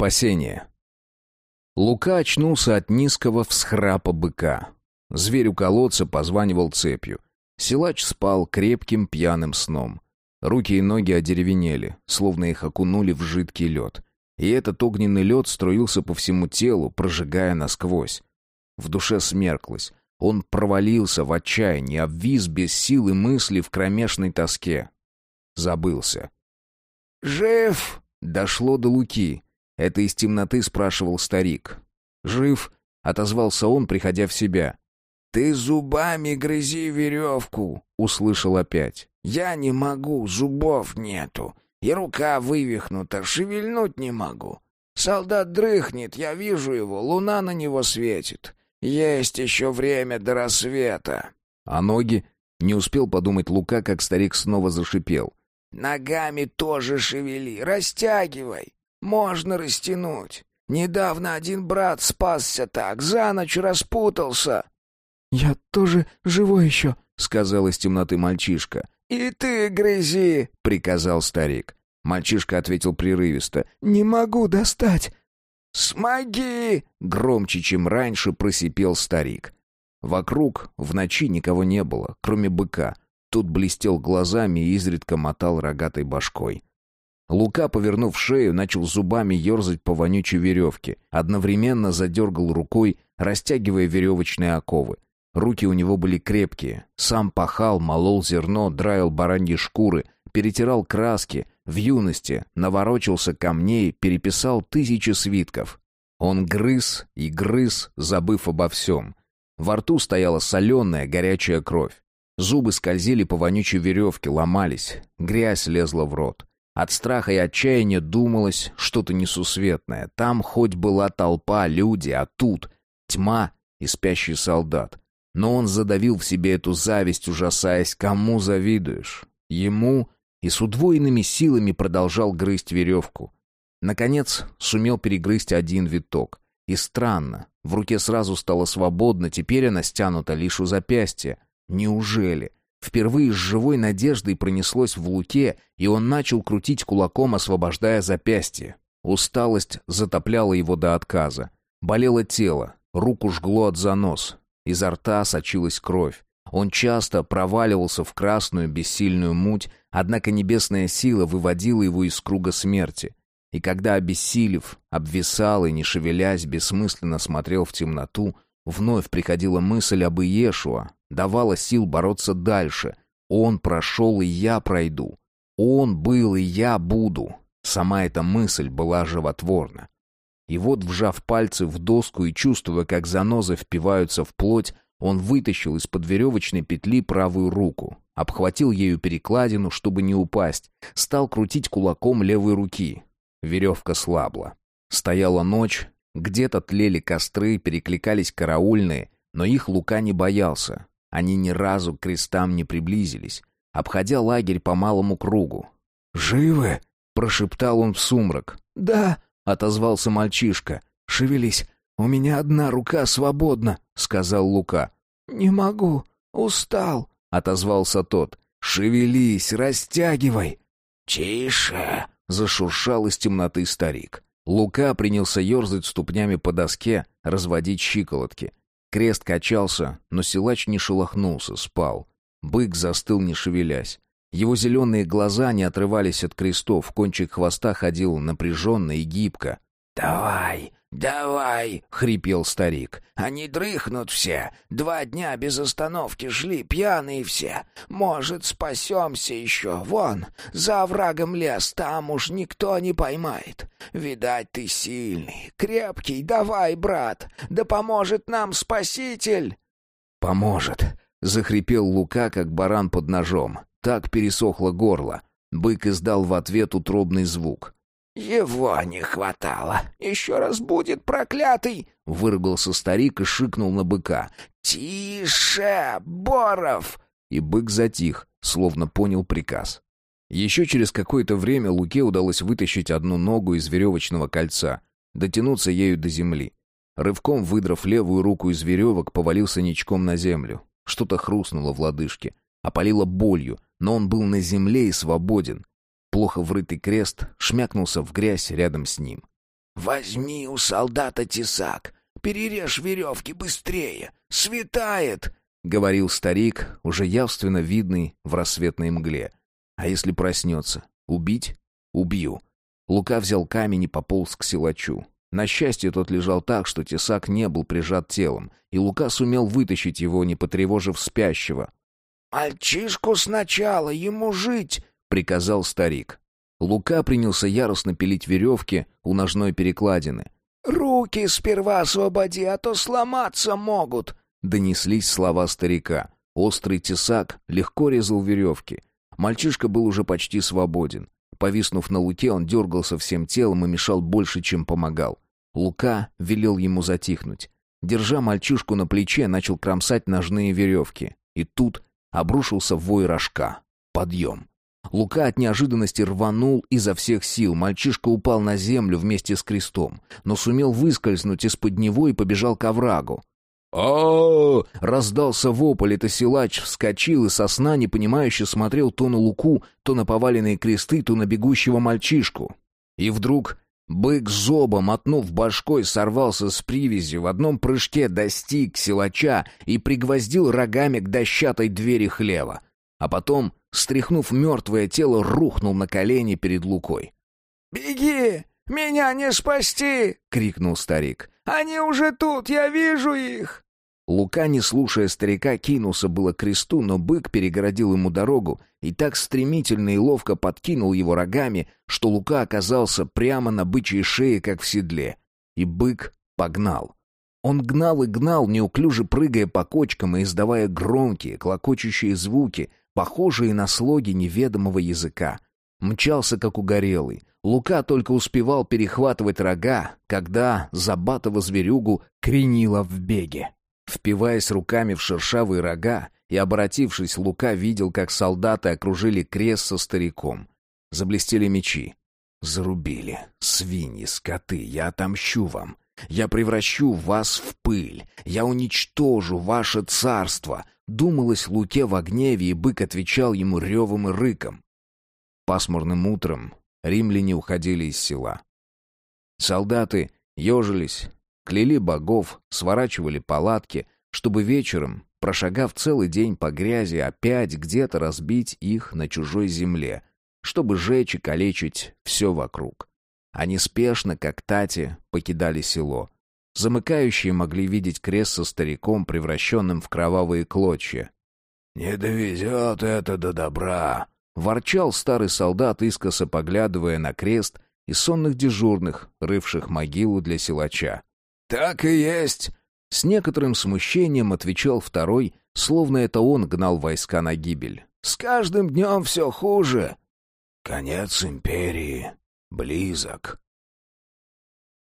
Спасение. Лука очнулся от низкого всхрапа быка. Зверь у колодца позванивал цепью. Силач спал крепким пьяным сном. Руки и ноги одеревенели, словно их окунули в жидкий лед. И этот огненный лед струился по всему телу, прожигая насквозь. В душе смерклось. Он провалился в отчаянии, обвис без сил и мысли в кромешной тоске. Забылся. «Жив!» — дошло до Луки. Это из темноты спрашивал старик. «Жив?» — отозвался он, приходя в себя. «Ты зубами грызи веревку!» — услышал опять. «Я не могу, зубов нету, и рука вывихнута, шевельнуть не могу. Солдат дрыхнет, я вижу его, луна на него светит. Есть еще время до рассвета». «А ноги?» — не успел подумать Лука, как старик снова зашипел. «Ногами тоже шевели, растягивай. Можно растянуть. Недавно один брат спасся так, за ночь распутался». «Я тоже живой еще», — сказал из темноты мальчишка. «И ты грызи», — приказал старик. Мальчишка ответил прерывисто. «Не могу достать». «Смоги!» — громче, чем раньше, просипел старик. Вокруг в ночи никого не было, кроме быка. Тут блестел глазами и изредка мотал рогатой башкой. Лука, повернув шею, начал зубами ерзать по вонючей веревке. Одновременно задергал рукой, растягивая веревочные оковы. Руки у него были крепкие. Сам пахал, молол зерно, драил бараньи шкуры, перетирал краски. В юности наворочился камней, переписал тысячи свитков. Он грыз и грыз, забыв обо всем. Во рту стояла соленая, горячая кровь. Зубы скользили по вонючей веревке, ломались. Грязь лезла в рот. От страха и отчаяния думалось что-то несусветное. Там хоть была толпа, люди, а тут тьма и спящий солдат. Но он задавил в себе эту зависть, ужасаясь, кому завидуешь. Ему и с удвоенными силами продолжал грызть веревку. Наконец сумел перегрызть один виток. И странно, в руке сразу стало свободно, теперь она стянута лишь у запястья. Неужели? Впервые с живой надеждой пронеслось в луке, и он начал крутить кулаком, освобождая запястье. Усталость затопляла его до отказа. Болело тело, руку жгло от занос. Изо рта сочилась кровь. Он часто проваливался в красную бессильную муть, однако небесная сила выводила его из круга смерти. И когда, обессилев, обвисал и, не шевелясь, бессмысленно смотрел в темноту, вновь приходила мысль об Иешуа, давала сил бороться дальше. Он прошел, и я пройду. Он был, и я буду. Сама эта мысль была животворна. И вот, вжав пальцы в доску и чувствуя, как занозы впиваются в плоть, он вытащил из-под веревочной петли правую руку, обхватил ею перекладину, чтобы не упасть, стал крутить кулаком левой руки. Веревка слабла. Стояла ночь, где-то тлели костры, перекликались караульные, но их Лука не боялся. Они ни разу к крестам не приблизились, обходя лагерь по малому кругу. «Живы?» — прошептал он в сумрак. «Да», — отозвался мальчишка. «Шевелись, у меня одна рука свободна», — сказал Лука. «Не могу, устал», — отозвался тот. «Шевелись, растягивай». «Тише!» — зашуршал из темноты старик. Лука принялся ерзать ступнями по доске, разводить щиколотки. Крест качался, но силач не шелохнулся, спал. Бык застыл, не шевелясь. Его зеленые глаза не отрывались от крестов, кончик хвоста ходил напряженно и гибко. «Давай, давай!» — хрипел старик. «Они дрыхнут все. Два дня без остановки шли, пьяные все. Может, спасемся еще. Вон, за оврагом лес, там уж никто не поймает. Видать, ты сильный, крепкий. Давай, брат, да поможет нам Спаситель!» «Поможет!» — захрипел Лука, как баран под ножом. Так пересохло горло. Бык издал в ответ утробный звук. «Его не хватало. Еще раз будет проклятый!» — выругался старик и шикнул на быка. «Тише, Боров!» И бык затих, словно понял приказ. Еще через какое-то время Луке удалось вытащить одну ногу из веревочного кольца, дотянуться ею до земли. Рывком выдрав левую руку из веревок, повалился ничком на землю. Что-то хрустнуло в лодыжке, опалило болью, но он был на земле и свободен. Плохо врытый крест шмякнулся в грязь рядом с ним. возьми у солдата тесак, перережь веревки быстрее, светает!» — говорил старик, уже явственно видный в рассветной мгле. «А если проснется? Убить? Убью». Лука взял камень и пополз к силачу. На счастье, тот лежал так, что тесак не был прижат телом, и Лука сумел вытащить его, не потревожив спящего. «Мальчишку сначала, ему жить!» — приказал старик. Лука принялся яростно пилить веревки у ножной перекладины. «Руки сперва освободи, а то сломаться могут!» — донеслись слова старика. Острый тесак легко резал веревки. Мальчишка был уже почти свободен. Повиснув на Луке, он дергался всем телом и мешал больше, чем помогал. Лука велел ему затихнуть. Держа мальчишку на плече, начал кромсать ножные веревки. И тут обрушился вой рожка. Подъем. Лука от неожиданности рванул изо всех сил. Мальчишка упал на землю вместе с крестом, но сумел выскользнуть из-под него и побежал к оврагу. о раздался вопль, это силач вскочил и со непонимающе смотрел то на Луку, то на поваленные кресты, то на бегущего мальчишку. И вдруг бык зобом, мотнув башкой, сорвался с привязи, в одном прыжке достиг силача и пригвоздил рогами к дощатой двери хлева. А потом стряхнув мертвое тело, рухнул на колени перед Лукой. «Беги! Меня не спасти!» — крикнул старик. «Они уже тут, я вижу их!» Лука, не слушая старика, кинулся было к кресту, но бык перегородил ему дорогу и так стремительно и ловко подкинул его рогами, что Лука оказался прямо на бычьей шее, как в седле. И бык погнал. Он гнал и гнал, неуклюже прыгая по кочкам и издавая громкие, клокочущие звуки, похожие на слоги неведомого языка. Мчался, как угорелый. Лука только успевал перехватывать рога, когда Забатова зверюгу кренило в беге. Впиваясь руками в шершавые рога и, обратившись, Лука видел, как солдаты окружили крест со стариком. Заблестели мечи. Зарубили. Свиньи, скоты, я отомщу вам. Я превращу вас в пыль. Я уничтожу ваше царство. Думалось Луке в гневе, и бык отвечал ему ревом и рыком. Пасмурным утром римляне уходили из села. Солдаты ежились, кляли богов, сворачивали палатки, чтобы вечером, прошагав целый день по грязи, опять где-то разбить их на чужой земле, чтобы жечь и калечить все вокруг. Они спешно, как тати, покидали село. Замыкающие могли видеть крест со стариком, превращенным в кровавые клочья. «Не довезет это до добра», — ворчал старый солдат, искоса поглядывая на крест и сонных дежурных, рывших могилу для силача. «Так и есть», — с некоторым смущением отвечал второй, словно это он гнал войска на гибель. «С каждым днем все хуже». «Конец империи близок».